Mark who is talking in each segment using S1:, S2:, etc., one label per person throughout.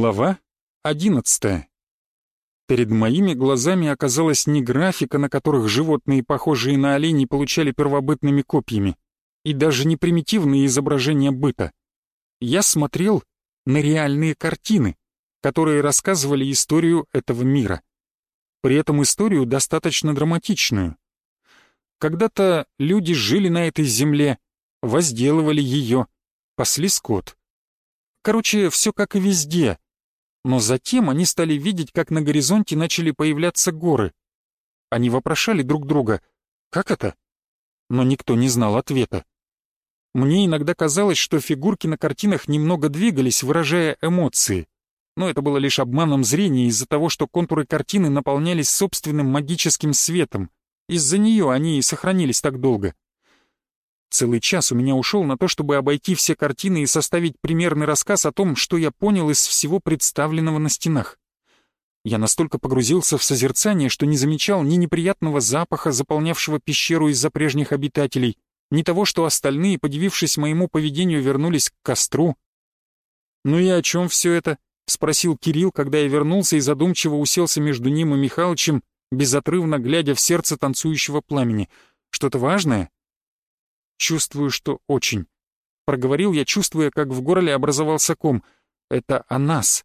S1: Глава одиннадцатая. Перед моими глазами оказалась не графика, на которых животные, похожие на оленей, получали первобытными копьями, и даже не примитивные изображения быта. Я смотрел на реальные картины, которые рассказывали историю этого мира. При этом историю достаточно драматичную. Когда-то люди жили на этой земле, возделывали ее, пасли скот. Короче, все как и везде. Но затем они стали видеть, как на горизонте начали появляться горы. Они вопрошали друг друга «Как это?», но никто не знал ответа. Мне иногда казалось, что фигурки на картинах немного двигались, выражая эмоции. Но это было лишь обманом зрения из-за того, что контуры картины наполнялись собственным магическим светом. Из-за нее они и сохранились так долго. Целый час у меня ушел на то, чтобы обойти все картины и составить примерный рассказ о том, что я понял из всего представленного на стенах. Я настолько погрузился в созерцание, что не замечал ни неприятного запаха, заполнявшего пещеру из-за прежних обитателей, ни того, что остальные, подивившись моему поведению, вернулись к костру. «Ну и о чем все это?» — спросил Кирилл, когда я вернулся и задумчиво уселся между ним и Михалычем, безотрывно глядя в сердце танцующего пламени. «Что-то важное?» «Чувствую, что очень». Проговорил я, чувствуя, как в горле образовался ком. «Это о нас».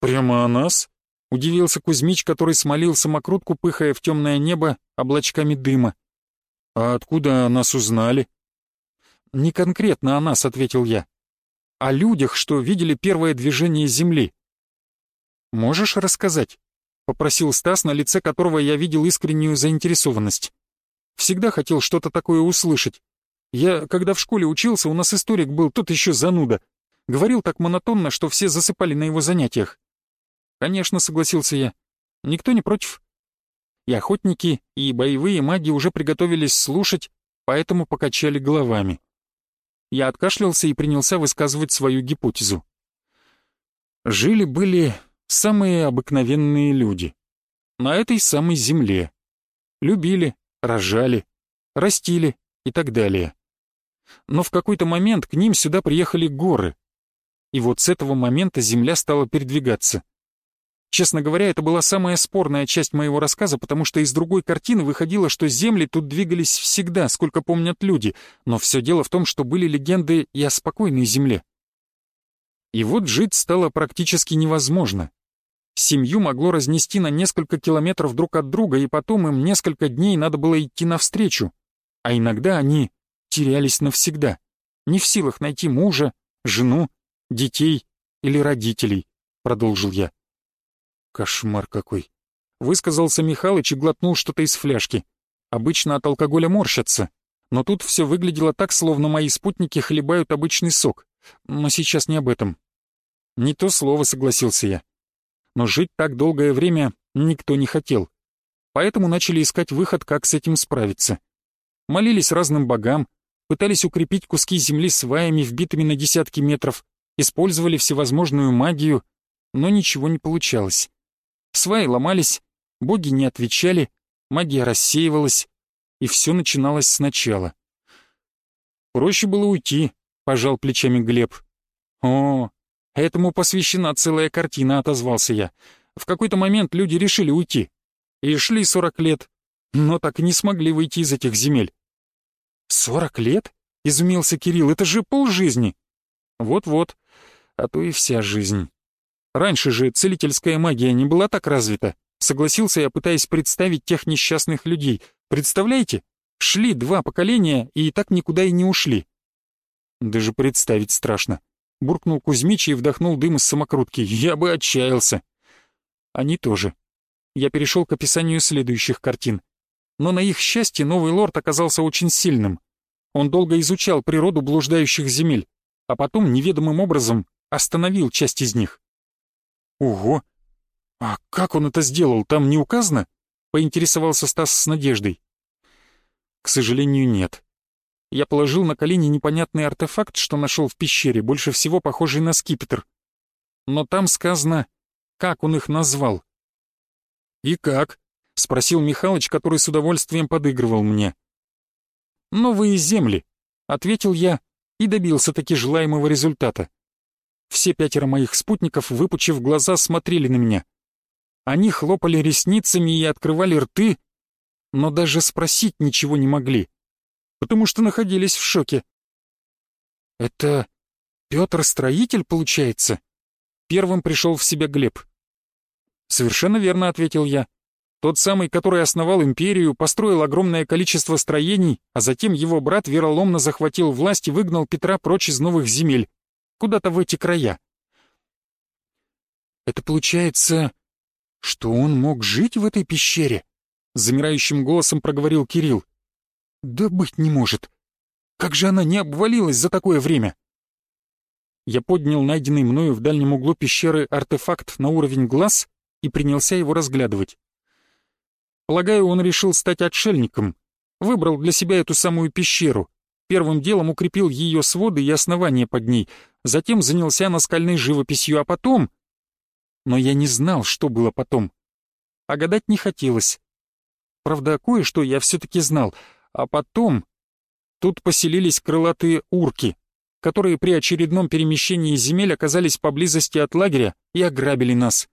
S1: «Прямо о нас?» — удивился Кузьмич, который смолил самокрутку, пыхая в темное небо облачками дыма. «А откуда о нас узнали?» «Не конкретно о нас», — ответил я. «О людях, что видели первое движение Земли». «Можешь рассказать?» — попросил Стас, на лице которого я видел искреннюю заинтересованность. «Всегда хотел что-то такое услышать. Я, когда в школе учился, у нас историк был, тот еще зануда. Говорил так монотонно, что все засыпали на его занятиях». «Конечно», — согласился я. «Никто не против?» и охотники, и боевые маги уже приготовились слушать, поэтому покачали головами. Я откашлялся и принялся высказывать свою гипотезу. Жили-были самые обыкновенные люди. На этой самой земле. Любили, рожали, растили и так далее. Но в какой-то момент к ним сюда приехали горы. И вот с этого момента земля стала передвигаться — Честно говоря, это была самая спорная часть моего рассказа, потому что из другой картины выходило, что земли тут двигались всегда, сколько помнят люди, но все дело в том, что были легенды и о спокойной земле. И вот жить стало практически невозможно. Семью могло разнести на несколько километров друг от друга, и потом им несколько дней надо было идти навстречу. А иногда они терялись навсегда, не в силах найти мужа, жену, детей или родителей, продолжил я. Кошмар какой. Высказался Михалыч и глотнул что-то из фляжки. Обычно от алкоголя морщатся. Но тут все выглядело так, словно мои спутники хлебают обычный сок. Но сейчас не об этом. Не то слово, согласился я. Но жить так долгое время никто не хотел. Поэтому начали искать выход, как с этим справиться. Молились разным богам, пытались укрепить куски земли сваями, вбитыми на десятки метров, использовали всевозможную магию, но ничего не получалось. Сваи ломались, боги не отвечали, магия рассеивалась, и все начиналось сначала. «Проще было уйти», — пожал плечами Глеб. «О, этому посвящена целая картина», — отозвался я. «В какой-то момент люди решили уйти. И шли сорок лет, но так и не смогли выйти из этих земель». «Сорок лет?» — изумился Кирилл. «Это же полжизни». «Вот-вот, а то и вся жизнь». Раньше же целительская магия не была так развита. Согласился я, пытаясь представить тех несчастных людей. Представляете? Шли два поколения и так никуда и не ушли. Даже представить страшно. Буркнул Кузьмич и вдохнул дым из самокрутки. Я бы отчаялся. Они тоже. Я перешел к описанию следующих картин. Но на их счастье новый лорд оказался очень сильным. Он долго изучал природу блуждающих земель, а потом неведомым образом остановил часть из них. «Ого! А как он это сделал, там не указано?» — поинтересовался Стас с надеждой. «К сожалению, нет. Я положил на колени непонятный артефакт, что нашел в пещере, больше всего похожий на скипетр. Но там сказано, как он их назвал». «И как?» — спросил Михалыч, который с удовольствием подыгрывал мне. «Новые земли», — ответил я и добился таки желаемого результата. Все пятеро моих спутников, выпучив глаза, смотрели на меня. Они хлопали ресницами и открывали рты, но даже спросить ничего не могли, потому что находились в шоке. «Это Петр Строитель, получается?» Первым пришел в себя Глеб. «Совершенно верно», — ответил я. «Тот самый, который основал империю, построил огромное количество строений, а затем его брат вероломно захватил власть и выгнал Петра прочь из новых земель, куда-то в эти края». «Это получается, что он мог жить в этой пещере?» — замирающим голосом проговорил Кирилл. «Да быть не может. Как же она не обвалилась за такое время?» Я поднял найденный мною в дальнем углу пещеры артефакт на уровень глаз и принялся его разглядывать. Полагаю, он решил стать отшельником. Выбрал для себя эту самую пещеру. Первым делом укрепил ее своды и основания под ней, затем занялся наскальной живописью, а потом... Но я не знал, что было потом. А гадать не хотелось. Правда, кое-что я все-таки знал. А потом... Тут поселились крылатые урки — которые при очередном перемещении земель оказались поблизости от лагеря и ограбили нас.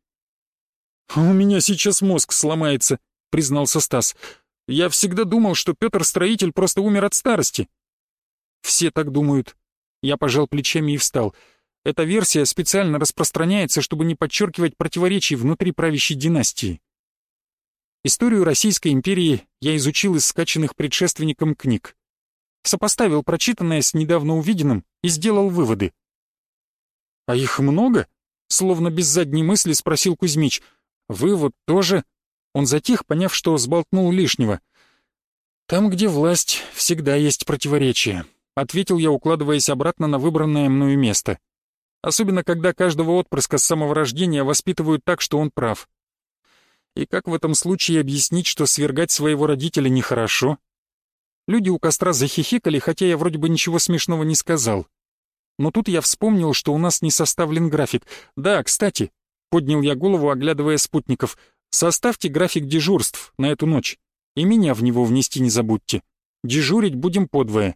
S1: «У меня сейчас мозг сломается», — признался Стас. «Я всегда думал, что Петр Строитель просто умер от старости». «Все так думают». Я пожал плечами и встал. Эта версия специально распространяется, чтобы не подчеркивать противоречий внутри правящей династии. Историю Российской империи я изучил из скачанных предшественником книг сопоставил прочитанное с недавно увиденным и сделал выводы. «А их много?» — словно без задней мысли спросил Кузьмич. «Вы вот тоже?» Он затих, поняв, что сболтнул лишнего. «Там, где власть, всегда есть противоречия», — ответил я, укладываясь обратно на выбранное мною место. Особенно, когда каждого отпрыска с самого рождения воспитывают так, что он прав. И как в этом случае объяснить, что свергать своего родителя нехорошо, Люди у костра захихикали, хотя я вроде бы ничего смешного не сказал. Но тут я вспомнил, что у нас не составлен график. Да, кстати, поднял я голову, оглядывая спутников. Составьте график дежурств на эту ночь. И меня в него внести не забудьте. Дежурить будем подвое.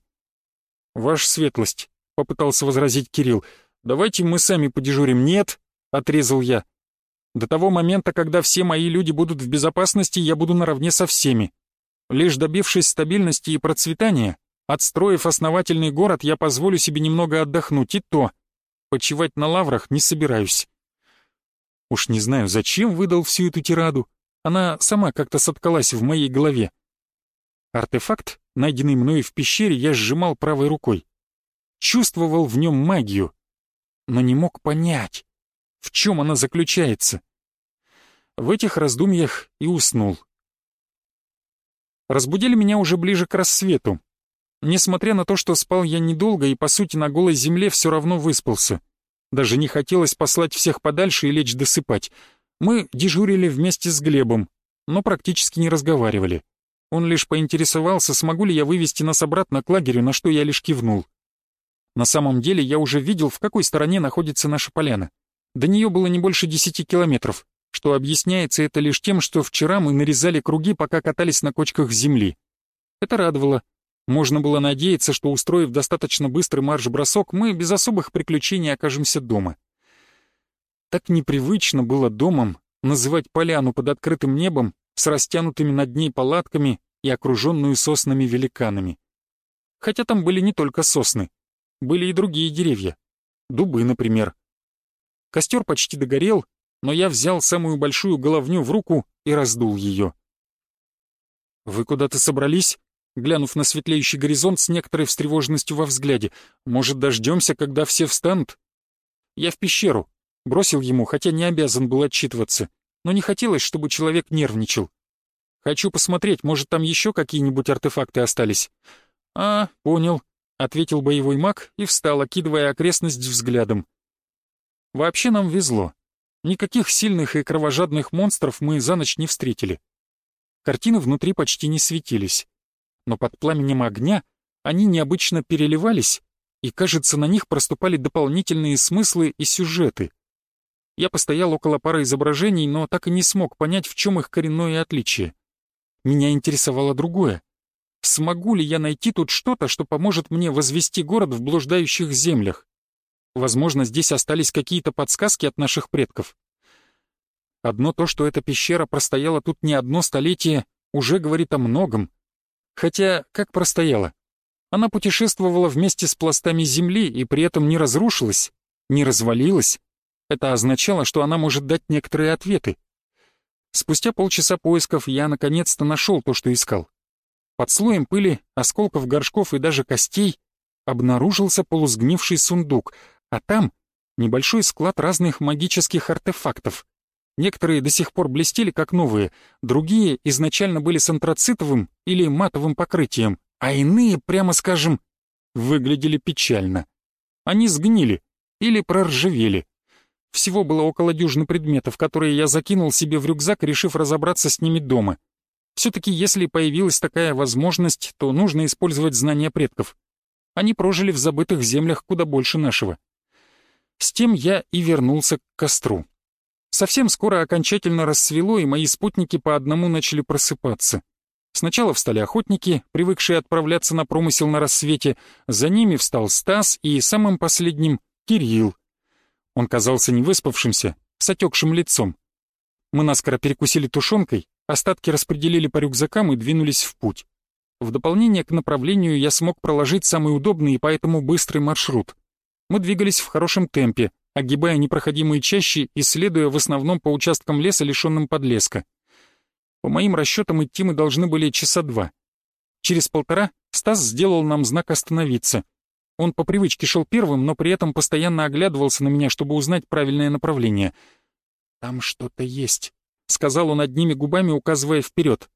S1: Ваша светлость, попытался возразить Кирилл. Давайте мы сами подежурим. Нет, отрезал я. До того момента, когда все мои люди будут в безопасности, я буду наравне со всеми. Лишь добившись стабильности и процветания, отстроив основательный город, я позволю себе немного отдохнуть, и то. Почивать на лаврах не собираюсь. Уж не знаю, зачем выдал всю эту тираду. Она сама как-то соткалась в моей голове. Артефакт, найденный мною в пещере, я сжимал правой рукой. Чувствовал в нем магию, но не мог понять, в чем она заключается. В этих раздумьях и уснул разбудили меня уже ближе к рассвету. Несмотря на то, что спал я недолго и, по сути, на голой земле все равно выспался. Даже не хотелось послать всех подальше и лечь досыпать. Мы дежурили вместе с Глебом, но практически не разговаривали. Он лишь поинтересовался, смогу ли я вывести нас обратно к лагерю, на что я лишь кивнул. На самом деле я уже видел, в какой стороне находится наша поляна. До нее было не больше десяти километров что объясняется это лишь тем, что вчера мы нарезали круги, пока катались на кочках земли. Это радовало. Можно было надеяться, что, устроив достаточно быстрый марш-бросок, мы без особых приключений окажемся дома. Так непривычно было домом называть поляну под открытым небом с растянутыми над ней палатками и окруженную соснами великанами. Хотя там были не только сосны, были и другие деревья. Дубы, например. Костер почти догорел, но я взял самую большую головню в руку и раздул ее. «Вы куда-то собрались?» Глянув на светлеющий горизонт с некоторой встревоженностью во взгляде. «Может, дождемся, когда все встанут?» «Я в пещеру», — бросил ему, хотя не обязан был отчитываться, но не хотелось, чтобы человек нервничал. «Хочу посмотреть, может, там еще какие-нибудь артефакты остались?» «А, понял», — ответил боевой маг и встал, окидывая окрестность взглядом. «Вообще нам везло. Никаких сильных и кровожадных монстров мы за ночь не встретили. Картины внутри почти не светились. Но под пламенем огня они необычно переливались, и, кажется, на них проступали дополнительные смыслы и сюжеты. Я постоял около пары изображений, но так и не смог понять, в чем их коренное отличие. Меня интересовало другое. Смогу ли я найти тут что-то, что поможет мне возвести город в блуждающих землях? Возможно, здесь остались какие-то подсказки от наших предков. Одно то, что эта пещера простояла тут не одно столетие, уже говорит о многом. Хотя, как простояла? Она путешествовала вместе с пластами земли и при этом не разрушилась, не развалилась. Это означало, что она может дать некоторые ответы. Спустя полчаса поисков я наконец-то нашел то, что искал. Под слоем пыли, осколков горшков и даже костей обнаружился полусгнивший сундук, а там небольшой склад разных магических артефактов. Некоторые до сих пор блестели как новые, другие изначально были с антрацитовым или матовым покрытием, а иные, прямо скажем, выглядели печально. Они сгнили или проржавели. Всего было около дюжины предметов, которые я закинул себе в рюкзак, решив разобраться с ними дома. Все-таки если появилась такая возможность, то нужно использовать знания предков. Они прожили в забытых землях куда больше нашего. С тем я и вернулся к костру. Совсем скоро окончательно рассвело, и мои спутники по одному начали просыпаться. Сначала встали охотники, привыкшие отправляться на промысел на рассвете, за ними встал Стас и самым последним — Кирилл. Он казался невыспавшимся, с отекшим лицом. Мы наскоро перекусили тушенкой, остатки распределили по рюкзакам и двинулись в путь. В дополнение к направлению я смог проложить самый удобный и поэтому быстрый маршрут. Мы двигались в хорошем темпе, огибая непроходимые чащи и следуя в основном по участкам леса, лишенным подлеска. По моим расчетам, идти мы должны были часа два. Через полтора Стас сделал нам знак «Остановиться». Он по привычке шел первым, но при этом постоянно оглядывался на меня, чтобы узнать правильное направление. «Там что-то есть», — сказал он одними губами, указывая вперед.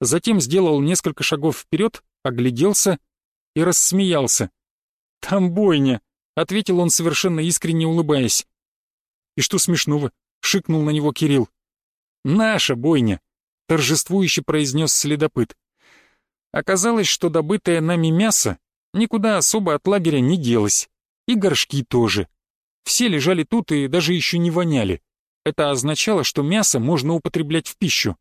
S1: Затем сделал несколько шагов вперед, огляделся и рассмеялся. «Там бойня», — ответил он совершенно искренне улыбаясь. «И что смешного?» — шикнул на него Кирилл. «Наша бойня», — торжествующе произнес следопыт. Оказалось, что добытое нами мясо никуда особо от лагеря не делось. И горшки тоже. Все лежали тут и даже еще не воняли. Это означало, что мясо можно употреблять в пищу.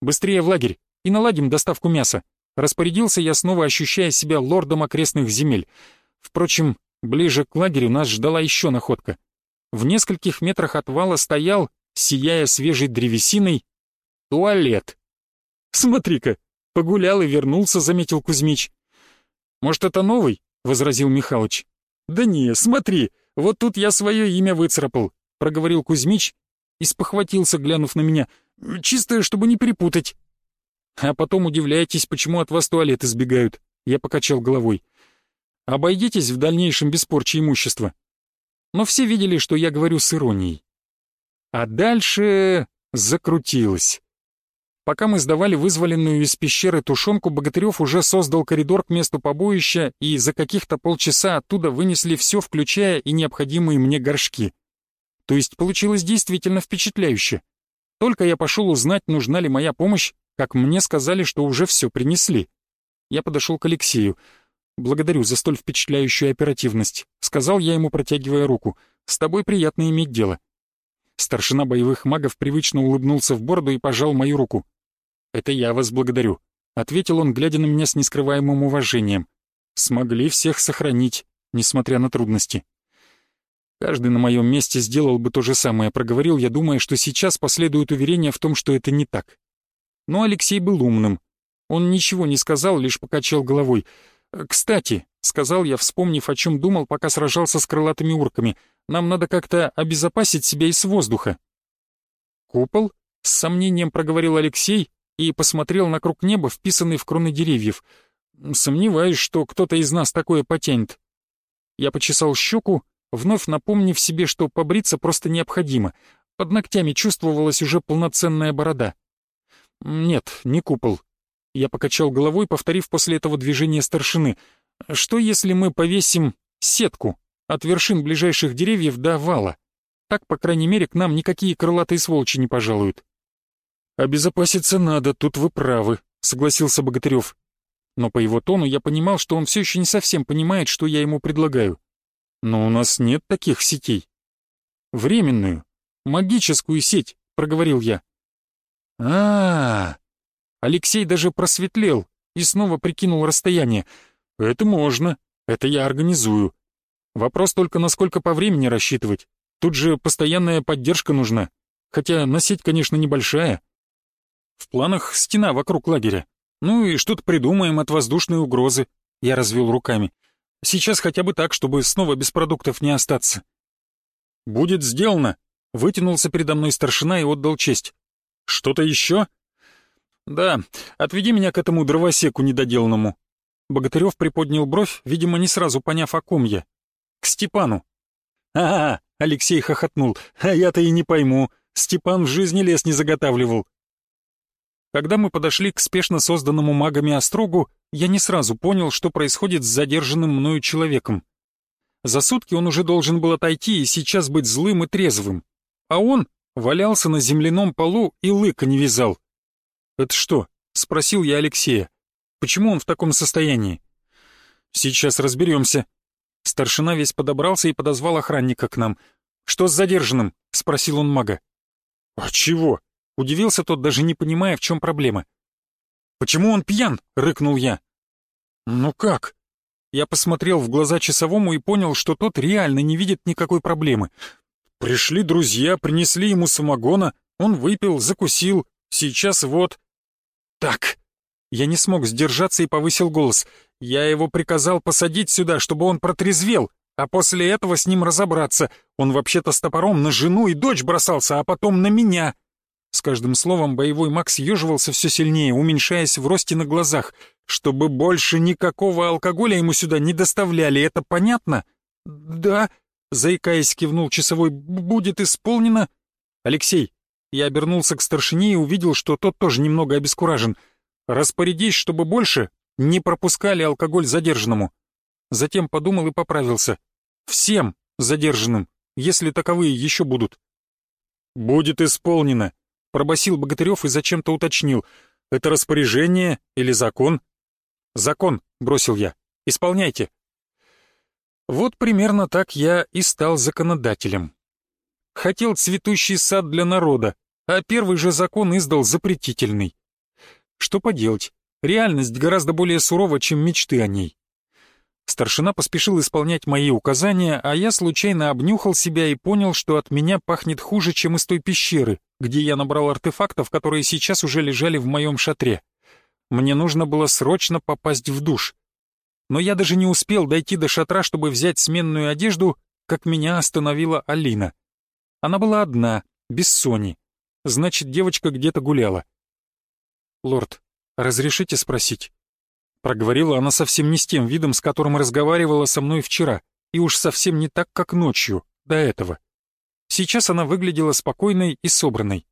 S1: «Быстрее в лагерь и наладим доставку мяса», распорядился я, снова ощущая себя лордом окрестных земель. Впрочем, ближе к лагерю нас ждала еще находка. В нескольких метрах от вала стоял, сияя свежей древесиной, туалет. «Смотри-ка, погулял и вернулся», — заметил Кузьмич. «Может, это новый?» — возразил Михалыч. «Да не, смотри, вот тут я свое имя выцарапал», — проговорил Кузьмич и спохватился, глянув на меня. «Чисто, чтобы не перепутать». «А потом удивляетесь, почему от вас туалеты сбегают», — я покачал головой. «Обойдитесь в дальнейшем без порчи имущества». Но все видели, что я говорю с иронией. А дальше закрутилось. Пока мы сдавали вызволенную из пещеры тушенку, Богатырев уже создал коридор к месту побоища, и за каких-то полчаса оттуда вынесли все, включая и необходимые мне горшки. То есть получилось действительно впечатляюще. Только я пошел узнать, нужна ли моя помощь, как мне сказали, что уже все принесли. Я подошел к Алексею. «Благодарю за столь впечатляющую оперативность», — сказал я ему, протягивая руку. «С тобой приятно иметь дело». Старшина боевых магов привычно улыбнулся в бороду и пожал мою руку. «Это я вас благодарю», — ответил он, глядя на меня с нескрываемым уважением. «Смогли всех сохранить, несмотря на трудности». Каждый на моем месте сделал бы то же самое, проговорил я, думая, что сейчас последует уверение в том, что это не так. Но Алексей был умным. Он ничего не сказал, лишь покачал головой. «Кстати», — сказал я, вспомнив, о чем думал, пока сражался с крылатыми урками, «нам надо как-то обезопасить себя и с воздуха». «Купол?» — с сомнением проговорил Алексей, и посмотрел на круг неба, вписанный в кроны деревьев. Сомневаюсь, что кто-то из нас такое потянет. Я почесал щеку, вновь напомнив себе, что побриться просто необходимо. Под ногтями чувствовалась уже полноценная борода. Нет, не купол. Я покачал головой, повторив после этого движение старшины. Что если мы повесим сетку от вершин ближайших деревьев до вала? Так, по крайней мере, к нам никакие крылатые сволочи не пожалуют. «Обезопаситься надо, тут вы правы», — согласился Богатырев. Но по его тону я понимал, что он все еще не совсем понимает, что я ему предлагаю. «Но у нас нет таких сетей». «Временную, магическую сеть», — проговорил я. а, -а, -а Алексей даже просветлел и снова прикинул расстояние. «Это можно, это я организую. Вопрос только, насколько по времени рассчитывать. Тут же постоянная поддержка нужна. Хотя носить, конечно, небольшая. В планах стена вокруг лагеря. Ну и что-то придумаем от воздушной угрозы. Я развел руками. Сейчас хотя бы так, чтобы снова без продуктов не остаться. «Будет сделано», — вытянулся передо мной старшина и отдал честь. «Что-то еще?» «Да, отведи меня к этому дровосеку недоделанному». Богатырев приподнял бровь, видимо, не сразу поняв, о ком я. «К Степану». «А, — Алексей хохотнул, — а я-то и не пойму. Степан в жизни лес не заготавливал». Когда мы подошли к спешно созданному магами острогу, я не сразу понял, что происходит с задержанным мною человеком. За сутки он уже должен был отойти и сейчас быть злым и трезвым. А он валялся на земляном полу и лыка не вязал. «Это что?» — спросил я Алексея. «Почему он в таком состоянии?» «Сейчас разберемся», Старшина весь подобрался и подозвал охранника к нам. «Что с задержанным?» — спросил он мага. «А чего?» — удивился тот, даже не понимая, в чем проблема. «Почему он пьян?» — рыкнул я. «Ну как?» Я посмотрел в глаза часовому и понял, что тот реально не видит никакой проблемы. Пришли друзья, принесли ему самогона, он выпил, закусил, сейчас вот... «Так!» Я не смог сдержаться и повысил голос. Я его приказал посадить сюда, чтобы он протрезвел, а после этого с ним разобраться. Он вообще-то с топором на жену и дочь бросался, а потом на меня. С каждым словом боевой маг съеживался все сильнее, уменьшаясь в росте на глазах. Чтобы больше никакого алкоголя ему сюда не доставляли, это понятно? Да, заикаясь, кивнул часовой, будет исполнено. Алексей, я обернулся к старшине и увидел, что тот тоже немного обескуражен. Распорядись, чтобы больше не пропускали алкоголь задержанному. Затем подумал и поправился. Всем задержанным, если таковые еще будут. «Будет исполнено», — пробасил Богатырев и зачем-то уточнил. «Это распоряжение или закон?» «Закон», — бросил я. «Исполняйте». Вот примерно так я и стал законодателем. Хотел цветущий сад для народа, а первый же закон издал запретительный. Что поделать, Реальность гораздо более сурова, чем мечты о ней. Старшина поспешил исполнять мои указания, а я случайно обнюхал себя и понял, что от меня пахнет хуже, чем из той пещеры, где я набрал артефактов, которые сейчас уже лежали в моем шатре. Мне нужно было срочно попасть в душ. Но я даже не успел дойти до шатра, чтобы взять сменную одежду, как меня остановила Алина. Она была одна, без Сони. Значит, девочка где-то гуляла. «Лорд, «Разрешите спросить?» Проговорила она совсем не с тем видом, с которым разговаривала со мной вчера, и уж совсем не так, как ночью, до этого. Сейчас она выглядела спокойной и собранной.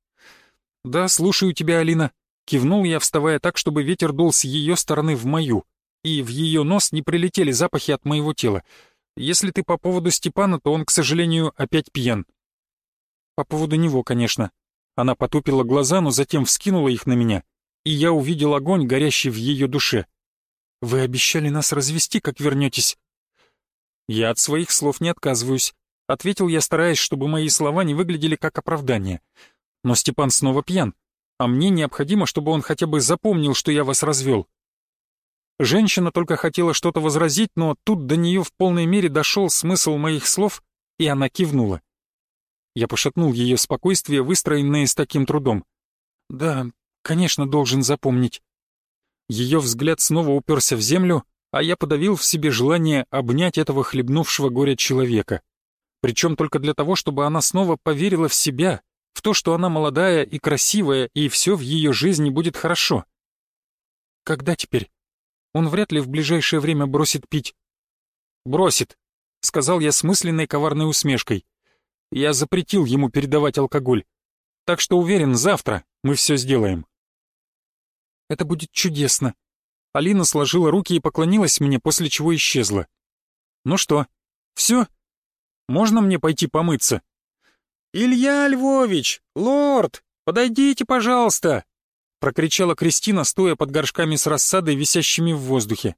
S1: «Да, слушаю тебя, Алина», — кивнул я, вставая так, чтобы ветер дул с ее стороны в мою, и в ее нос не прилетели запахи от моего тела. Если ты по поводу Степана, то он, к сожалению, опять пьян. По поводу него, конечно. Она потупила глаза, но затем вскинула их на меня — и я увидел огонь, горящий в ее душе. «Вы обещали нас развести, как вернетесь?» «Я от своих слов не отказываюсь», — ответил я, стараясь, чтобы мои слова не выглядели как оправдание. «Но Степан снова пьян, а мне необходимо, чтобы он хотя бы запомнил, что я вас развел». Женщина только хотела что-то возразить, но тут до нее в полной мере дошел смысл моих слов, и она кивнула. Я пошатнул ее спокойствие, выстроенное с таким трудом. «Да, Конечно, должен запомнить. Ее взгляд снова уперся в землю, а я подавил в себе желание обнять этого хлебнувшего горя человека. Причем только для того, чтобы она снова поверила в себя, в то, что она молодая и красивая, и все в ее жизни будет хорошо. Когда теперь? Он вряд ли в ближайшее время бросит пить. «Бросит», — сказал я с мысленной коварной усмешкой. Я запретил ему передавать алкоголь. Так что уверен, завтра мы все сделаем. Это будет чудесно». Алина сложила руки и поклонилась мне, после чего исчезла. «Ну что, все? Можно мне пойти помыться?» «Илья Львович! Лорд! Подойдите, пожалуйста!» прокричала Кристина, стоя под горшками с рассадой, висящими в воздухе.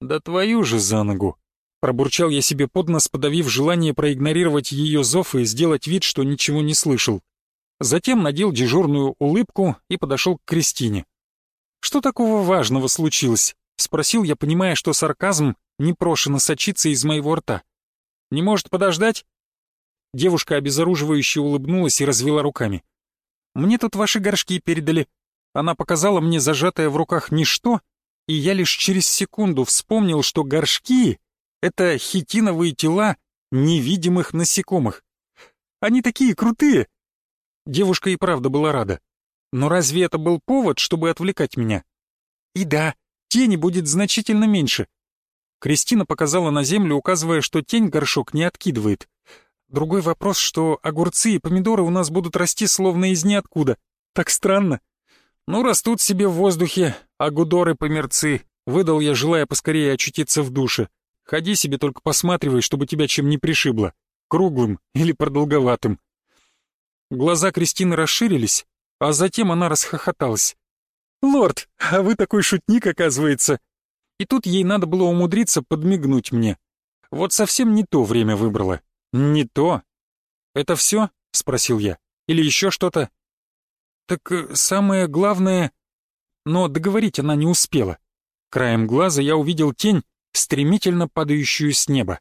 S1: «Да твою же за ногу!» Пробурчал я себе под нос, подавив желание проигнорировать ее зов и сделать вид, что ничего не слышал. Затем надел дежурную улыбку и подошел к Кристине. «Что такого важного случилось?» — спросил я, понимая, что сарказм непрошено сочится из моего рта. Не может подождать?» Девушка обезоруживающе улыбнулась и развела руками. «Мне тут ваши горшки передали». Она показала мне зажатое в руках ничто, и я лишь через секунду вспомнил, что горшки — это хитиновые тела невидимых насекомых. Они такие крутые!» Девушка и правда была рада. Но разве это был повод, чтобы отвлекать меня? И да, тени будет значительно меньше. Кристина показала на землю, указывая, что тень горшок не откидывает. Другой вопрос, что огурцы и помидоры у нас будут расти словно из ниоткуда. Так странно. Ну, растут себе в воздухе, агудоры-померцы. Выдал я, желая поскорее очутиться в душе. Ходи себе, только посматривай, чтобы тебя чем не пришибло. Круглым или продолговатым. Глаза Кристины расширились, а затем она расхохоталась. «Лорд, а вы такой шутник, оказывается!» И тут ей надо было умудриться подмигнуть мне. Вот совсем не то время выбрала. Не то. «Это все?» — спросил я. «Или еще что-то?» «Так э, самое главное...» Но договорить она не успела. Краем глаза я увидел тень, стремительно падающую с неба.